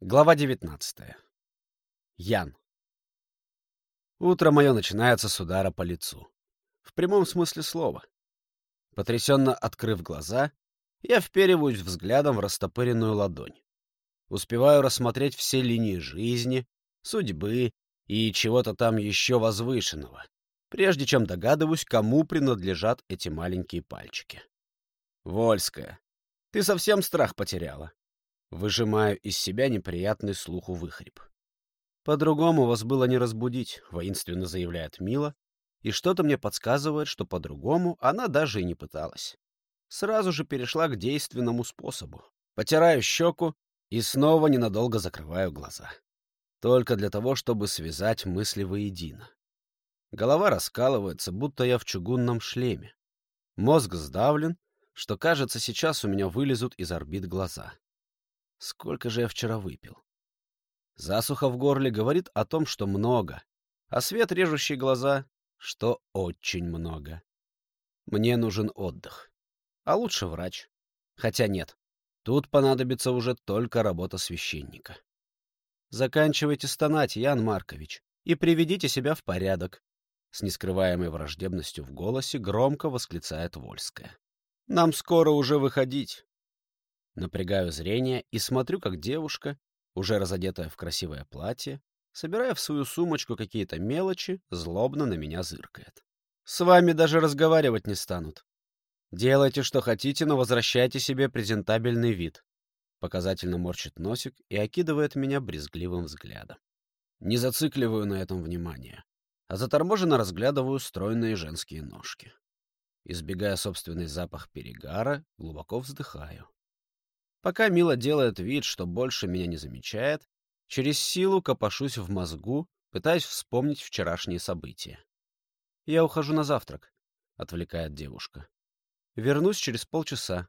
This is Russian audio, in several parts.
Глава 19. Ян. Утро мое начинается с удара по лицу. В прямом смысле слова. Потрясенно открыв глаза, я впериваюсь взглядом в растопыренную ладонь. Успеваю рассмотреть все линии жизни, судьбы и чего-то там еще возвышенного, прежде чем догадываюсь, кому принадлежат эти маленькие пальчики. Вольская, ты совсем страх потеряла. Выжимаю из себя неприятный слуху выхрип. «По-другому вас было не разбудить», — воинственно заявляет Мила, и что-то мне подсказывает, что по-другому она даже и не пыталась. Сразу же перешла к действенному способу. Потираю щеку и снова ненадолго закрываю глаза. Только для того, чтобы связать мысли воедино. Голова раскалывается, будто я в чугунном шлеме. Мозг сдавлен, что, кажется, сейчас у меня вылезут из орбит глаза. Сколько же я вчера выпил? Засуха в горле говорит о том, что много, а свет, режущий глаза, что очень много. Мне нужен отдых. А лучше врач. Хотя нет, тут понадобится уже только работа священника. Заканчивайте стонать, Ян Маркович, и приведите себя в порядок. С нескрываемой враждебностью в голосе громко восклицает Вольская. Нам скоро уже выходить. Напрягаю зрение и смотрю, как девушка, уже разодетая в красивое платье, собирая в свою сумочку какие-то мелочи, злобно на меня зыркает. С вами даже разговаривать не станут. Делайте, что хотите, но возвращайте себе презентабельный вид. Показательно морщит носик и окидывает меня брезгливым взглядом. Не зацикливаю на этом внимание, а заторможенно разглядываю стройные женские ножки. Избегая собственный запах перегара, глубоко вздыхаю. Пока Мила делает вид, что больше меня не замечает, через силу копошусь в мозгу, пытаясь вспомнить вчерашние события. «Я ухожу на завтрак», — отвлекает девушка. «Вернусь через полчаса.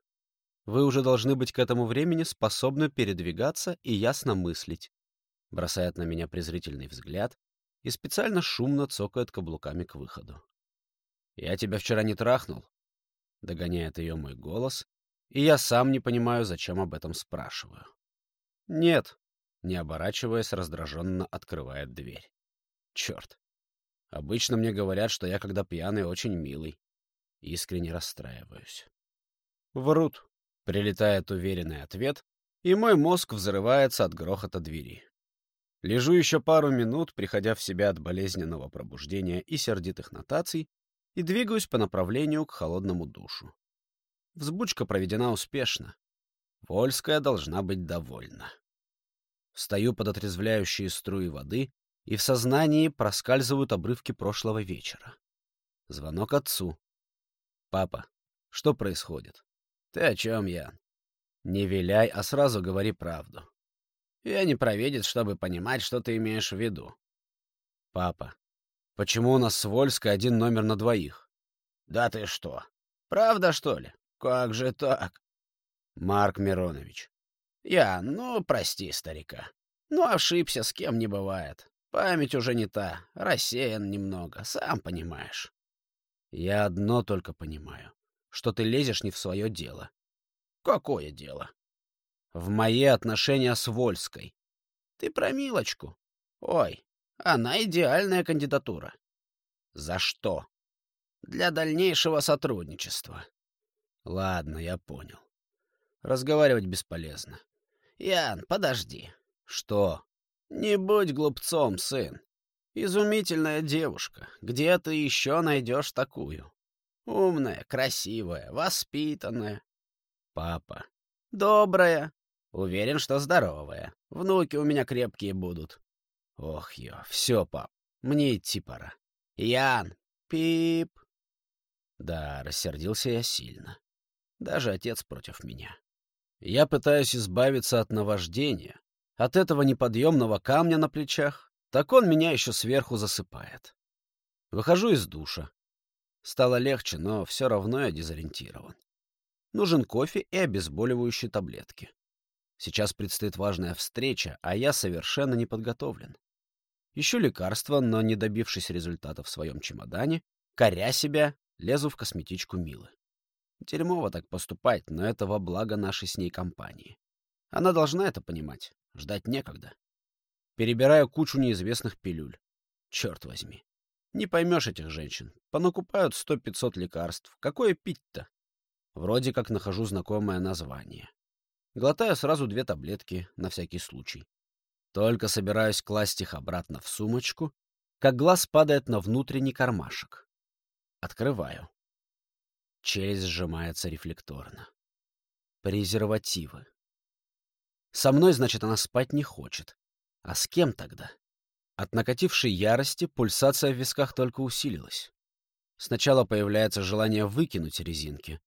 Вы уже должны быть к этому времени способны передвигаться и ясно мыслить», — бросает на меня презрительный взгляд и специально шумно цокает каблуками к выходу. «Я тебя вчера не трахнул», — догоняет ее мой голос, и я сам не понимаю, зачем об этом спрашиваю. «Нет», — не оборачиваясь, раздраженно открывает дверь. «Черт. Обычно мне говорят, что я, когда пьяный, очень милый. Искренне расстраиваюсь». «Врут», — прилетает уверенный ответ, и мой мозг взрывается от грохота двери. Лежу еще пару минут, приходя в себя от болезненного пробуждения и сердитых нотаций, и двигаюсь по направлению к холодному душу. Взбучка проведена успешно. Вольская должна быть довольна. Встаю под отрезвляющие струи воды, и в сознании проскальзывают обрывки прошлого вечера. Звонок отцу. «Папа, что происходит?» «Ты о чем, Ян?» «Не виляй, а сразу говори правду. Я не провидец, чтобы понимать, что ты имеешь в виду». «Папа, почему у нас с Вольской один номер на двоих?» «Да ты что, правда, что ли?» «Как же так?» «Марк Миронович». «Я, ну, прости старика. Ну, ошибся, с кем не бывает. Память уже не та, рассеян немного, сам понимаешь». «Я одно только понимаю, что ты лезешь не в свое дело». «Какое дело?» «В мои отношения с Вольской». «Ты про Милочку?» «Ой, она идеальная кандидатура». «За что?» «Для дальнейшего сотрудничества». Ладно, я понял. Разговаривать бесполезно. Ян, подожди. Что? Не будь глупцом, сын. Изумительная девушка. Где ты еще найдешь такую? Умная, красивая, воспитанная. Папа. Добрая. Уверен, что здоровая. Внуки у меня крепкие будут. Ох, ё, все, пап, мне идти пора. Ян, пип. Да, рассердился я сильно. Даже отец против меня. Я пытаюсь избавиться от наваждения, от этого неподъемного камня на плечах, так он меня еще сверху засыпает. Выхожу из душа. Стало легче, но все равно я дезориентирован. Нужен кофе и обезболивающие таблетки. Сейчас предстоит важная встреча, а я совершенно не подготовлен. Ищу лекарства, но, не добившись результата в своем чемодане, коря себя, лезу в косметичку Милы. Дерьмово так поступать, но это во благо нашей с ней компании. Она должна это понимать. Ждать некогда. Перебираю кучу неизвестных пилюль. Черт возьми. Не поймешь этих женщин. Понакупают сто-пятьсот лекарств. Какое пить-то? Вроде как нахожу знакомое название. Глотаю сразу две таблетки, на всякий случай. Только собираюсь класть их обратно в сумочку, как глаз падает на внутренний кармашек. Открываю. Челюсть сжимается рефлекторно. Презервативы. Со мной, значит, она спать не хочет. А с кем тогда? От накатившей ярости пульсация в висках только усилилась. Сначала появляется желание выкинуть резинки,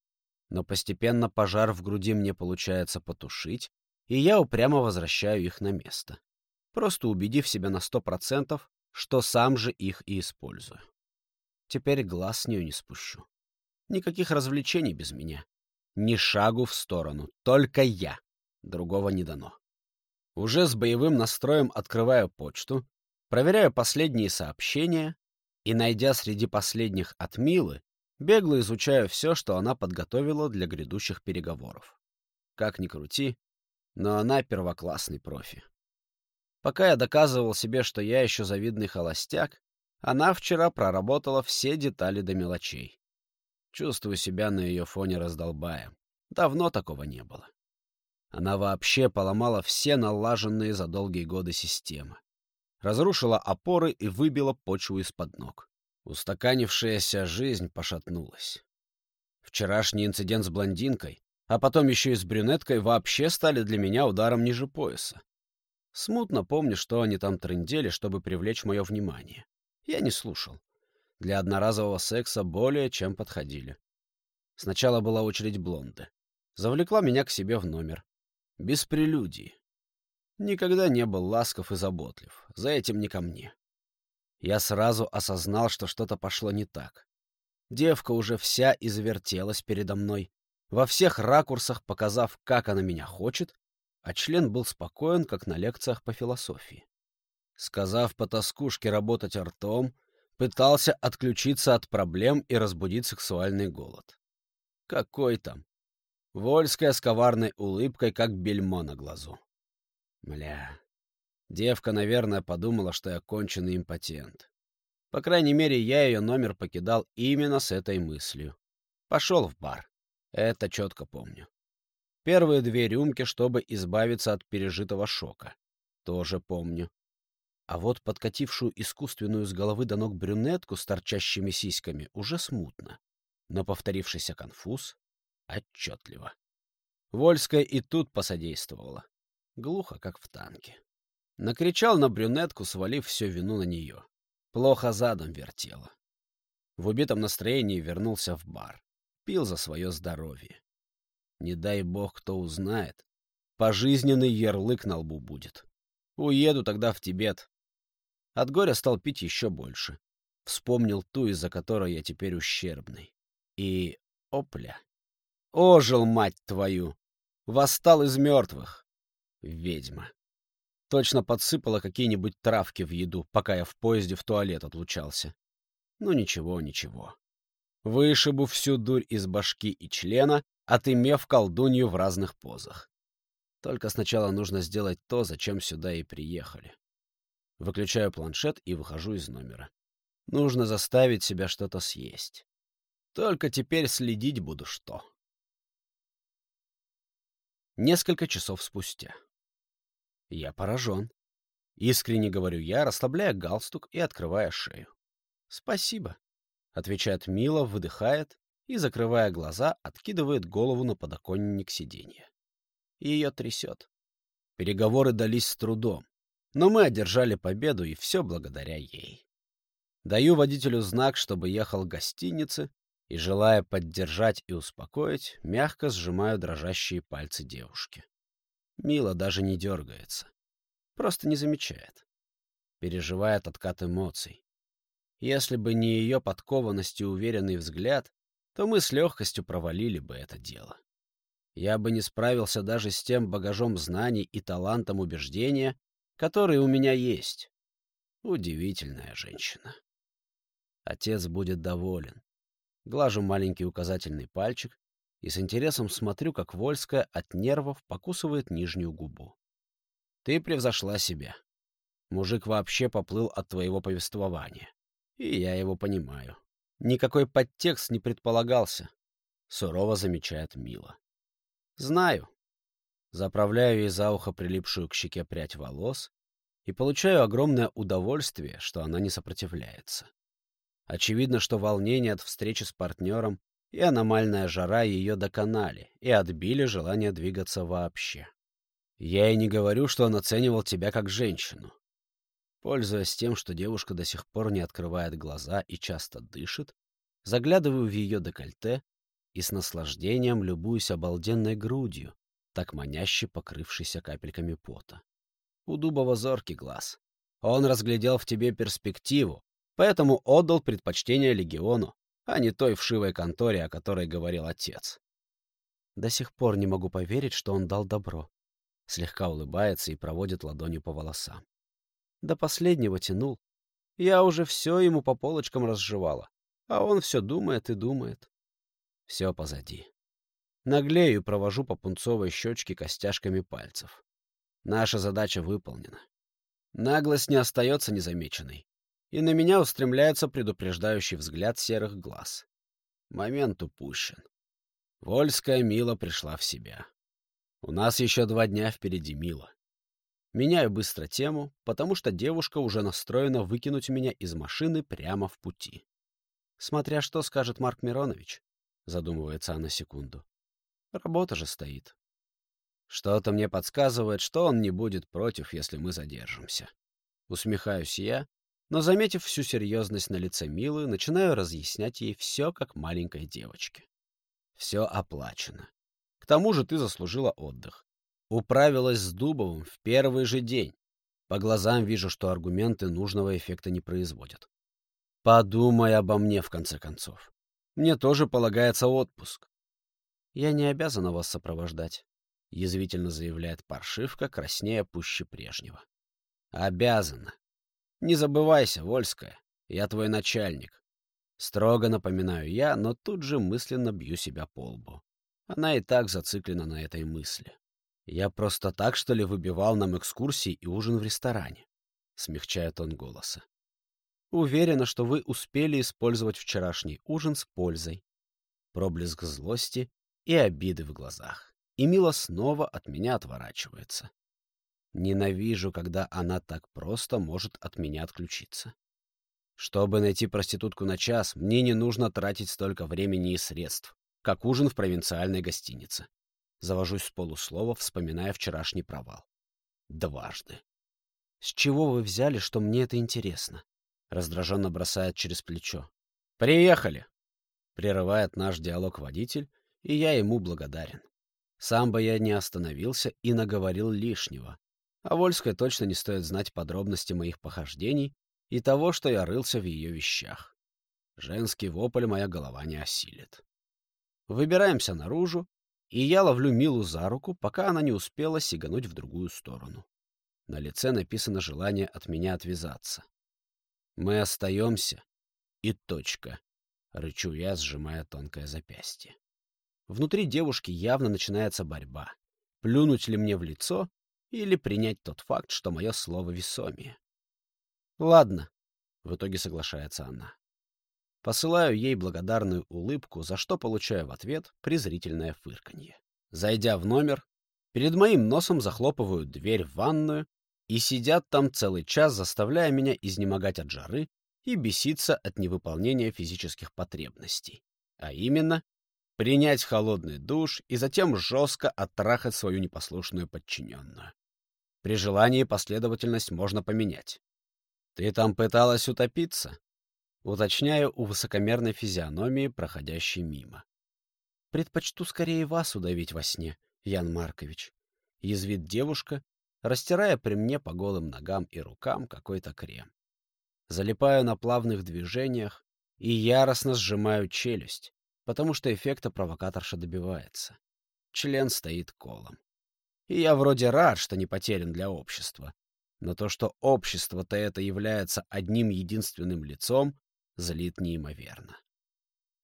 но постепенно пожар в груди мне получается потушить, и я упрямо возвращаю их на место, просто убедив себя на сто процентов, что сам же их и использую. Теперь глаз с нее не спущу. Никаких развлечений без меня. Ни шагу в сторону, только я. Другого не дано. Уже с боевым настроем открываю почту, проверяю последние сообщения и, найдя среди последних от Милы, Бегло изучаю все, что она подготовила для грядущих переговоров. Как ни крути, но она первоклассный профи. Пока я доказывал себе, что я еще завидный холостяк, она вчера проработала все детали до мелочей. Чувствую себя на ее фоне раздолбаем. Давно такого не было. Она вообще поломала все налаженные за долгие годы системы. Разрушила опоры и выбила почву из-под ног. Устаканившаяся жизнь пошатнулась. Вчерашний инцидент с блондинкой, а потом еще и с брюнеткой вообще стали для меня ударом ниже пояса. Смутно помню, что они там трындели, чтобы привлечь мое внимание. Я не слушал. Для одноразового секса более чем подходили. Сначала была очередь блонды. Завлекла меня к себе в номер. Без прелюдии. Никогда не был ласков и заботлив. За этим не ко мне. Я сразу осознал, что что-то пошло не так. Девка уже вся извертелась передо мной, во всех ракурсах показав, как она меня хочет, а член был спокоен, как на лекциях по философии. Сказав по тоскушке работать ртом, пытался отключиться от проблем и разбудить сексуальный голод. Какой там? Вольская с коварной улыбкой, как бельмо на глазу. Мля, Девка, наверное, подумала, что я конченый импотент. По крайней мере, я ее номер покидал именно с этой мыслью. Пошел в бар. Это четко помню. Первые две рюмки, чтобы избавиться от пережитого шока. Тоже помню. А вот подкатившую искусственную с головы до ног брюнетку с торчащими сиськами уже смутно. Но повторившийся конфуз отчетливо. Вольская и тут посодействовала. Глухо, как в танке. Накричал на брюнетку, свалив всю вину на нее. Плохо задом вертела. В убитом настроении вернулся в бар. Пил за свое здоровье. Не дай бог, кто узнает. Пожизненный ярлык на лбу будет. Уеду тогда в Тибет. От горя стал пить еще больше. Вспомнил ту, из-за которой я теперь ущербный. И... опля. Ожил, мать твою! Восстал из мертвых. Ведьма. Точно подсыпала какие-нибудь травки в еду, пока я в поезде в туалет отлучался. Ну ничего, ничего. Вышибу всю дурь из башки и члена, отымев колдунью в разных позах. Только сначала нужно сделать то, зачем сюда и приехали. Выключаю планшет и выхожу из номера. Нужно заставить себя что-то съесть. Только теперь следить буду что. Несколько часов спустя. Я поражен. Искренне говорю я, расслабляя галстук и открывая шею. «Спасибо», — отвечает Мила, выдыхает и, закрывая глаза, откидывает голову на подоконник сиденья. Ее трясет. Переговоры дались с трудом, но мы одержали победу, и все благодаря ей. Даю водителю знак, чтобы ехал к гостинице, и, желая поддержать и успокоить, мягко сжимаю дрожащие пальцы девушки. Мила даже не дергается. Просто не замечает. Переживает откат эмоций. Если бы не ее подкованность и уверенный взгляд, то мы с легкостью провалили бы это дело. Я бы не справился даже с тем багажом знаний и талантом убеждения, который у меня есть. Удивительная женщина. Отец будет доволен. Глажу маленький указательный пальчик, и с интересом смотрю, как Вольская от нервов покусывает нижнюю губу. Ты превзошла себя. Мужик вообще поплыл от твоего повествования. И я его понимаю. Никакой подтекст не предполагался. Сурово замечает Мила. Знаю. Заправляю ей за ухо прилипшую к щеке прядь волос и получаю огромное удовольствие, что она не сопротивляется. Очевидно, что волнение от встречи с партнером и аномальная жара ее доконали и отбили желание двигаться вообще. Я и не говорю, что он оценивал тебя как женщину. Пользуясь тем, что девушка до сих пор не открывает глаза и часто дышит, заглядываю в ее декольте и с наслаждением любуюсь обалденной грудью, так маняще покрывшейся капельками пота. У Дубова зоркий глаз. Он разглядел в тебе перспективу, поэтому отдал предпочтение легиону, а не той вшивой конторе, о которой говорил отец. До сих пор не могу поверить, что он дал добро. Слегка улыбается и проводит ладонью по волосам. До последнего тянул. Я уже все ему по полочкам разжевала, а он все думает и думает. Все позади. Наглею провожу по пунцовой щечке костяшками пальцев. Наша задача выполнена. Наглость не остается незамеченной и на меня устремляется предупреждающий взгляд серых глаз. Момент упущен. Вольская Мила пришла в себя. У нас еще два дня впереди, Мила. Меняю быстро тему, потому что девушка уже настроена выкинуть меня из машины прямо в пути. Смотря что скажет Марк Миронович, задумывается она секунду. Работа же стоит. Что-то мне подсказывает, что он не будет против, если мы задержимся. Усмехаюсь я, но, заметив всю серьезность на лице Милы, начинаю разъяснять ей все, как маленькой девочке. Все оплачено. К тому же ты заслужила отдых. Управилась с Дубовым в первый же день. По глазам вижу, что аргументы нужного эффекта не производят. Подумай обо мне, в конце концов. Мне тоже полагается отпуск. Я не обязана вас сопровождать, — язвительно заявляет паршивка, краснея пуще прежнего. Обязана. Не забывайся, Вольская, я твой начальник. Строго напоминаю я, но тут же мысленно бью себя по лбу. Она и так зациклена на этой мысли. Я просто так, что ли, выбивал нам экскурсии и ужин в ресторане? Смягчает он голоса. Уверена, что вы успели использовать вчерашний ужин с пользой. Проблеск злости и обиды в глазах. И Мила снова от меня отворачивается. Ненавижу, когда она так просто может от меня отключиться. Чтобы найти проститутку на час, мне не нужно тратить столько времени и средств, как ужин в провинциальной гостинице. Завожусь с полуслова, вспоминая вчерашний провал. Дважды. «С чего вы взяли, что мне это интересно?» Раздраженно бросает через плечо. «Приехали!» Прерывает наш диалог водитель, и я ему благодарен. Сам бы я не остановился и наговорил лишнего, а Вольской точно не стоит знать подробности моих похождений и того, что я рылся в ее вещах. Женский вопль моя голова не осилит. Выбираемся наружу, и я ловлю Милу за руку, пока она не успела сигануть в другую сторону. На лице написано желание от меня отвязаться. «Мы остаемся, и точка», — рычу я, сжимая тонкое запястье. Внутри девушки явно начинается борьба. Плюнуть ли мне в лицо или принять тот факт, что мое слово весомее. Ладно, в итоге соглашается она. Посылаю ей благодарную улыбку, за что получаю в ответ презрительное фырканье. Зайдя в номер, перед моим носом захлопывают дверь в ванную и сидят там целый час, заставляя меня изнемогать от жары и беситься от невыполнения физических потребностей. А именно, принять холодный душ и затем жестко оттрахать свою непослушную подчиненную. При желании последовательность можно поменять. «Ты там пыталась утопиться?» Уточняю у высокомерной физиономии, проходящей мимо. «Предпочту скорее вас удавить во сне, Ян Маркович», — язвит девушка, растирая при мне по голым ногам и рукам какой-то крем. Залипаю на плавных движениях и яростно сжимаю челюсть, потому что эффекта провокаторша добивается. Член стоит колом. И я вроде рад, что не потерян для общества. Но то, что общество-то это является одним единственным лицом, злит неимоверно.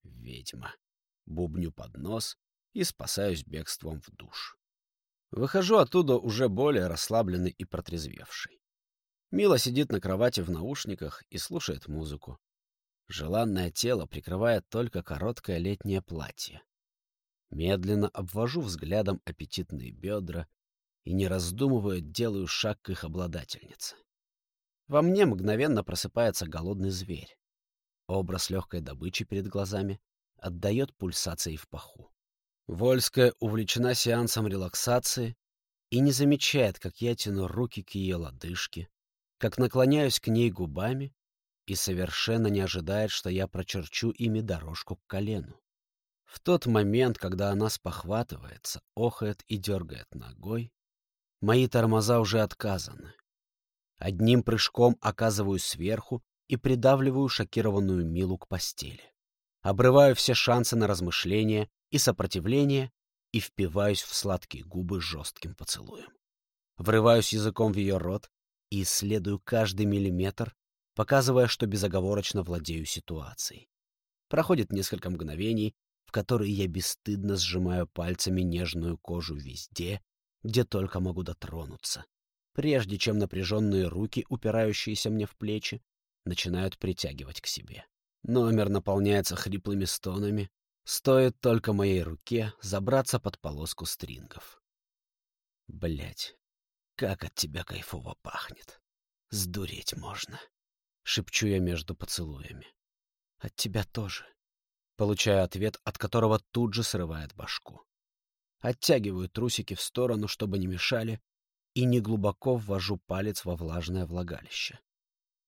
Ведьма. Бубню под нос и спасаюсь бегством в душ. Выхожу оттуда уже более расслабленный и протрезвевший. Мила сидит на кровати в наушниках и слушает музыку. Желанное тело прикрывает только короткое летнее платье. Медленно обвожу взглядом аппетитные бедра и, не раздумывая, делаю шаг к их обладательнице. Во мне мгновенно просыпается голодный зверь. Образ легкой добычи перед глазами отдает пульсацией в паху. Вольская увлечена сеансом релаксации и не замечает, как я тяну руки к ее лодыжке, как наклоняюсь к ней губами и совершенно не ожидает, что я прочерчу ими дорожку к колену. В тот момент, когда она спохватывается, охает и дергает ногой, мои тормоза уже отказаны. Одним прыжком оказываюсь сверху и придавливаю шокированную Милу к постели. Обрываю все шансы на размышление и сопротивление и впиваюсь в сладкие губы жестким поцелуем. Врываюсь языком в ее рот и исследую каждый миллиметр, показывая, что безоговорочно владею ситуацией. Проходит несколько мгновений, в которые я бесстыдно сжимаю пальцами нежную кожу везде, где только могу дотронуться, прежде чем напряженные руки, упирающиеся мне в плечи, начинают притягивать к себе. Номер наполняется хриплыми стонами, стоит только моей руке забраться под полоску стрингов. Блять, как от тебя кайфово пахнет. Сдуреть можно. Шепчу я между поцелуями. От тебя тоже. Получаю ответ, от которого тут же срывает башку. Оттягиваю трусики в сторону, чтобы не мешали, и неглубоко ввожу палец во влажное влагалище.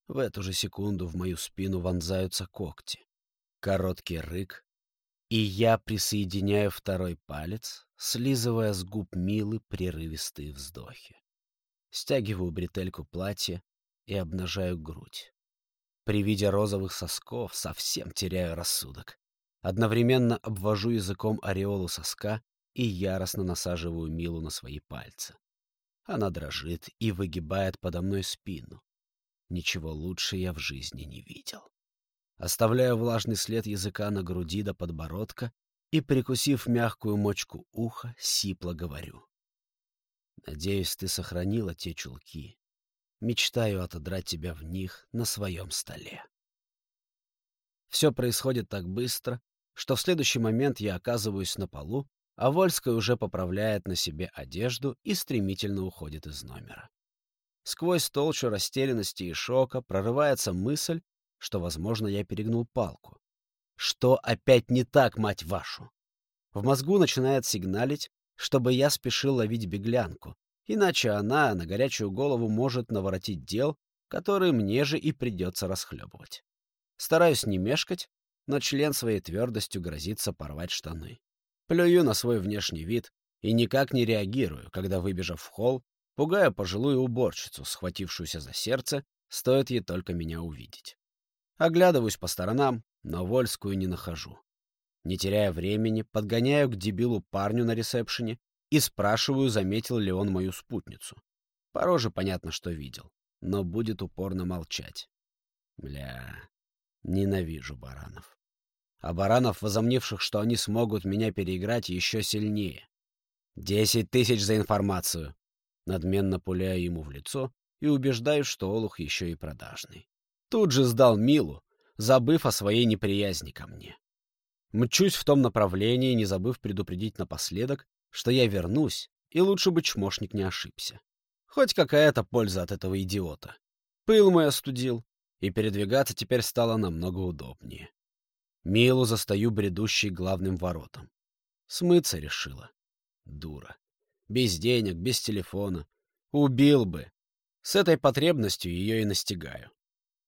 В эту же секунду в мою спину вонзаются когти. Короткий рык, и я присоединяю второй палец, слизывая с губ Милы прерывистые вздохи. Стягиваю бретельку платья и обнажаю грудь. При виде розовых сосков совсем теряю рассудок. Одновременно обвожу языком ореолу соска и яростно насаживаю Милу на свои пальцы. Она дрожит и выгибает подо мной спину. Ничего лучше я в жизни не видел. Оставляю влажный след языка на груди до подбородка и, прикусив мягкую мочку уха, сипло говорю. Надеюсь, ты сохранила те чулки. Мечтаю отодрать тебя в них на своем столе. Все происходит так быстро, что в следующий момент я оказываюсь на полу, а Вольская уже поправляет на себе одежду и стремительно уходит из номера. Сквозь толщу растерянности и шока прорывается мысль, что, возможно, я перегнул палку. Что опять не так, мать вашу? В мозгу начинает сигналить, чтобы я спешил ловить беглянку, иначе она на горячую голову может наворотить дел, которые мне же и придется расхлебывать. Стараюсь не мешкать, но член своей твердостью грозится порвать штаны. Плюю на свой внешний вид и никак не реагирую, когда, выбежав в холл, пугая пожилую уборщицу, схватившуюся за сердце, стоит ей только меня увидеть. Оглядываюсь по сторонам, но Вольскую не нахожу. Не теряя времени, подгоняю к дебилу парню на ресепшене и спрашиваю, заметил ли он мою спутницу. По роже понятно, что видел, но будет упорно молчать. Бля, ненавижу баранов. А баранов, возомнивших, что они смогут меня переиграть, еще сильнее. Десять тысяч за информацию. Надменно пуляю ему в лицо и убеждаю, что Олух еще и продажный. Тут же сдал Милу, забыв о своей неприязни ко мне. Мчусь в том направлении, не забыв предупредить напоследок, что я вернусь, и лучше бы чмошник не ошибся. Хоть какая-то польза от этого идиота. Пыл мой остудил, и передвигаться теперь стало намного удобнее. Милу застаю бредущей главным воротом. Смыться решила. Дура. Без денег, без телефона. Убил бы. С этой потребностью ее и настигаю.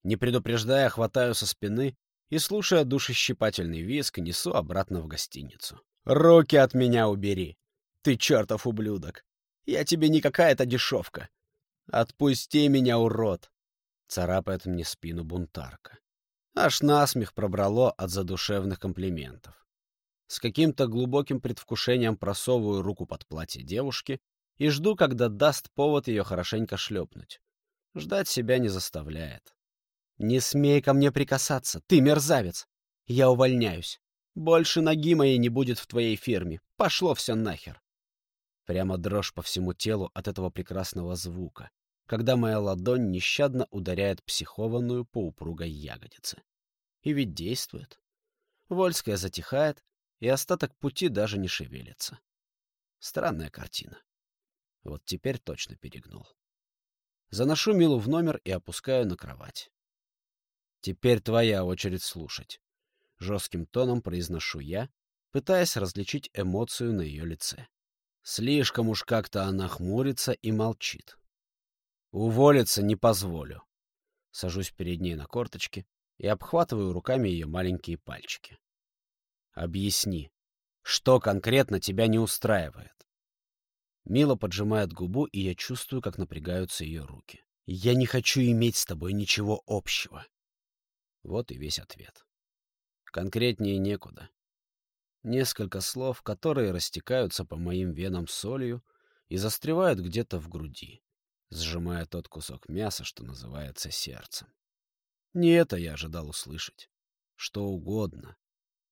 Не предупреждая, хватаю со спины и, слушая душещипательный виск, несу обратно в гостиницу. «Руки от меня убери! Ты чертов ублюдок! Я тебе не какая-то дешевка! Отпусти меня, урод!» Царапает мне спину бунтарка. Аж насмех пробрало от задушевных комплиментов. С каким-то глубоким предвкушением просовываю руку под платье девушки и жду, когда даст повод ее хорошенько шлепнуть. Ждать себя не заставляет. «Не смей ко мне прикасаться, ты мерзавец! Я увольняюсь. Больше ноги моей не будет в твоей фирме. Пошло все нахер!» Прямо дрожь по всему телу от этого прекрасного звука, когда моя ладонь нещадно ударяет психованную по упругой ягодице. И ведь действует. Вольская затихает, и остаток пути даже не шевелится. Странная картина. Вот теперь точно перегнул. Заношу Милу в номер и опускаю на кровать. «Теперь твоя очередь слушать», — жестким тоном произношу я, пытаясь различить эмоцию на ее лице. Слишком уж как-то она хмурится и молчит. Уволиться не позволю. Сажусь перед ней на корточки и обхватываю руками ее маленькие пальчики. Объясни, что конкретно тебя не устраивает? Мила поджимает губу, и я чувствую, как напрягаются ее руки. Я не хочу иметь с тобой ничего общего. Вот и весь ответ. Конкретнее некуда. Несколько слов, которые растекаются по моим венам солью и застревают где-то в груди, сжимая тот кусок мяса, что называется сердцем. Не это я ожидал услышать. Что угодно,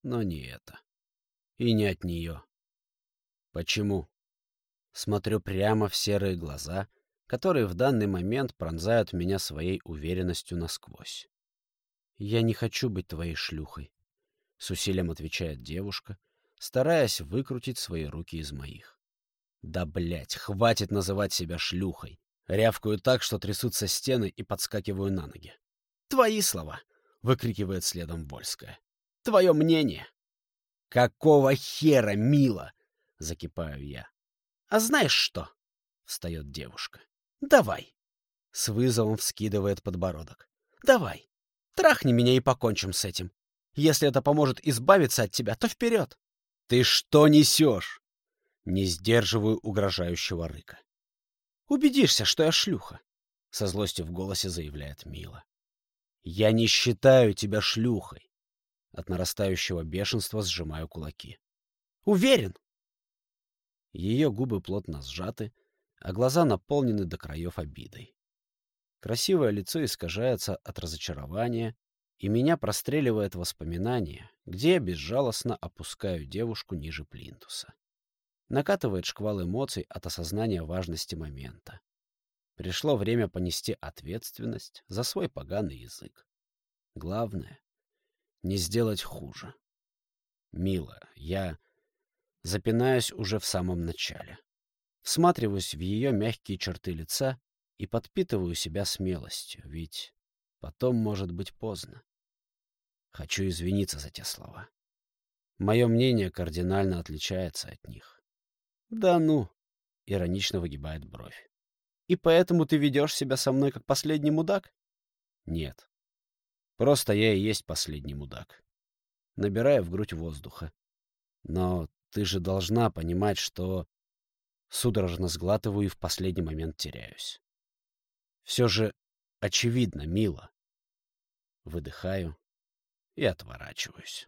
но не это. И не от нее. Почему? Смотрю прямо в серые глаза, которые в данный момент пронзают меня своей уверенностью насквозь. «Я не хочу быть твоей шлюхой», с усилием отвечает девушка, стараясь выкрутить свои руки из моих. Да, блять, хватит называть себя шлюхой. Рявкаю так, что трясутся стены и подскакиваю на ноги. «Твои слова!» — выкрикивает следом Вольская. «Твое мнение!» «Какого хера, мило!» — закипаю я. «А знаешь что?» — встает девушка. «Давай!» — с вызовом вскидывает подбородок. «Давай! Трахни меня и покончим с этим. Если это поможет избавиться от тебя, то вперед. Ты что несешь? Не сдерживаю угрожающего рыка. Убедишься, что я шлюха, со злостью в голосе заявляет Мила. Я не считаю тебя шлюхой. От нарастающего бешенства сжимаю кулаки. Уверен? Ее губы плотно сжаты, а глаза наполнены до краев обидой. Красивое лицо искажается от разочарования и меня простреливает воспоминание, где я безжалостно опускаю девушку ниже плинтуса. Накатывает шквал эмоций от осознания важности момента. Пришло время понести ответственность за свой поганый язык. Главное — не сделать хуже. Милая, я запинаюсь уже в самом начале. Всматриваюсь в ее мягкие черты лица и подпитываю себя смелостью, ведь потом может быть поздно. Хочу извиниться за те слова. Мое мнение кардинально отличается от них. Да ну, иронично выгибает бровь. И поэтому ты ведешь себя со мной как последний мудак? Нет. Просто я и есть последний мудак. Набирая в грудь воздуха. Но ты же должна понимать, что... Судорожно сглатываю и в последний момент теряюсь. Все же очевидно, мило. Выдыхаю, и отворачиваюсь.